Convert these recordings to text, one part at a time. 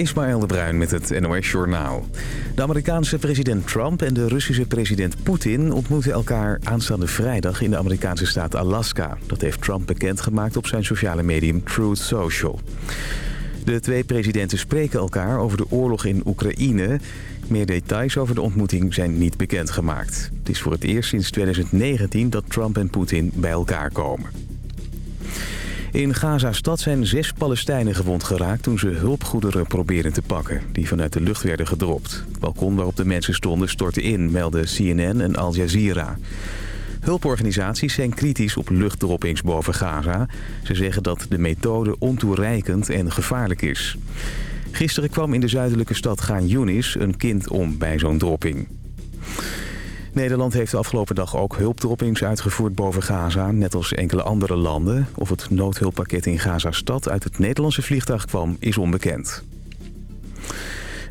Ismaël de Bruin met het NOS Journaal. De Amerikaanse president Trump en de Russische president Poetin ontmoeten elkaar aanstaande vrijdag in de Amerikaanse staat Alaska. Dat heeft Trump bekendgemaakt op zijn sociale medium Truth Social. De twee presidenten spreken elkaar over de oorlog in Oekraïne. Meer details over de ontmoeting zijn niet bekendgemaakt. Het is voor het eerst sinds 2019 dat Trump en Poetin bij elkaar komen. In Gaza-stad zijn zes Palestijnen gewond geraakt toen ze hulpgoederen probeerden te pakken, die vanuit de lucht werden gedropt. Balkon waarop de mensen stonden stortte in, melden CNN en Al Jazeera. Hulporganisaties zijn kritisch op luchtdroppings boven Gaza. Ze zeggen dat de methode ontoereikend en gevaarlijk is. Gisteren kwam in de zuidelijke stad Gaan Yunis een kind om bij zo'n dropping. Nederland heeft de afgelopen dag ook hulpdroppings uitgevoerd boven Gaza, net als enkele andere landen. Of het noodhulppakket in Gaza-stad uit het Nederlandse vliegtuig kwam, is onbekend.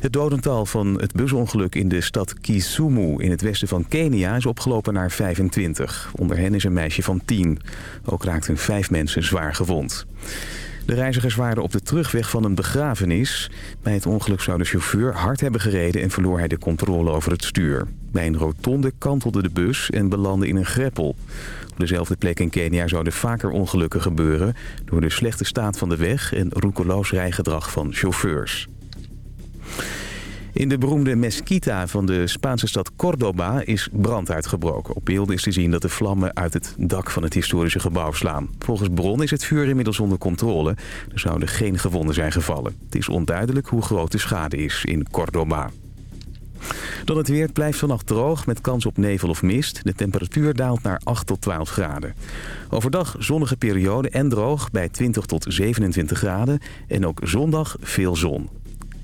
Het dodental van het busongeluk in de stad Kisumu in het westen van Kenia is opgelopen naar 25. Onder hen is een meisje van 10. Ook raakten vijf mensen zwaar gewond. De reizigers waren op de terugweg van een begrafenis. Bij het ongeluk zou de chauffeur hard hebben gereden en verloor hij de controle over het stuur. Bij een rotonde kantelde de bus en belandde in een greppel. Op dezelfde plek in Kenia zouden vaker ongelukken gebeuren... door de slechte staat van de weg en roekeloos rijgedrag van chauffeurs. In de beroemde Mesquita van de Spaanse stad Córdoba is brand uitgebroken. Op beelden is te zien dat de vlammen uit het dak van het historische gebouw slaan. Volgens bron is het vuur inmiddels onder controle. Er zouden geen gewonden zijn gevallen. Het is onduidelijk hoe groot de schade is in Córdoba. Dan het weer blijft vannacht droog met kans op nevel of mist. De temperatuur daalt naar 8 tot 12 graden. Overdag zonnige periode en droog bij 20 tot 27 graden. En ook zondag veel zon.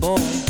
boy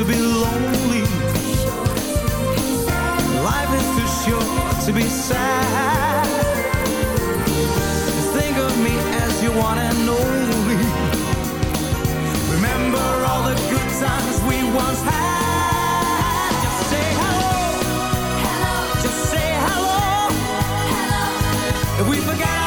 To be lonely. Life is too short to be sad. Think of me as you want and only. Remember all the good times we once had. Just say hello. Hello. Just say hello. Hello. We forget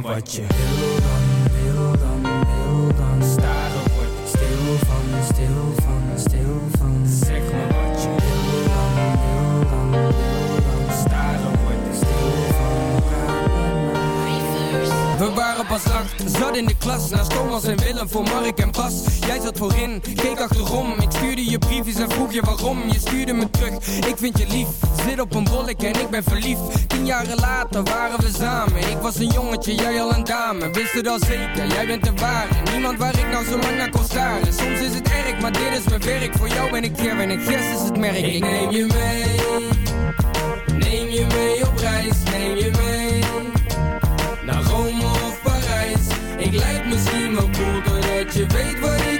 Me wat je wil dan, wil dan, wil dan. Staren word ik stil van, stil van, stil van. Zeg me wat je wil dan, wil dan, wil dan. Staren word ik stil van. We waren pas acht, zat in de klas Naast Thomas en Willem voor Mark en Bas Jij zat voorin, keek achterom Ik stuurde je briefjes en vroeg je waarom Je stuurde me terug, ik vind je lief Zit op een bollek en ik ben verliefd jaren later waren we samen. Ik was een jongetje, jij al een dame. Wist het al zeker, jij bent de ware. Niemand waar ik nou zo lang naar kon staren. Soms is het erg, maar dit is mijn werk. Voor jou ben ik hier en ik gers is het merk. Ik neem je mee. Neem je mee op reis, neem je mee naar Rome of Parijs. Ik lijk misschien wel cool doordat je weet wat ik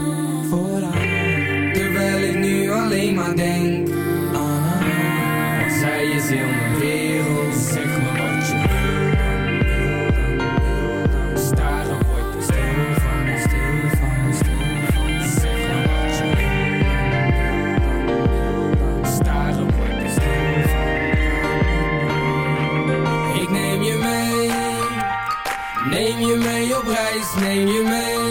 Terwijl ik nu alleen maar denk aan haar. Zij is heel mijn wereld. Zeg me wat je wil. Staren word ik stil van, stil van, stil van. Zeg me wat je wil. Staren word ik stil van. Ik neem je mee. Neem je mee op reis, neem je mee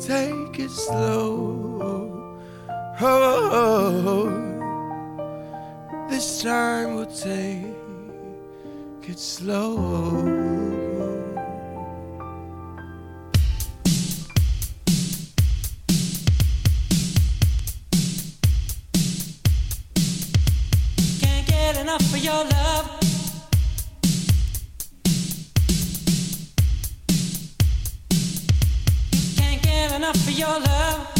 take it slow. Oh, oh, oh. this time we'll take it slow. enough for your love. enough for your love.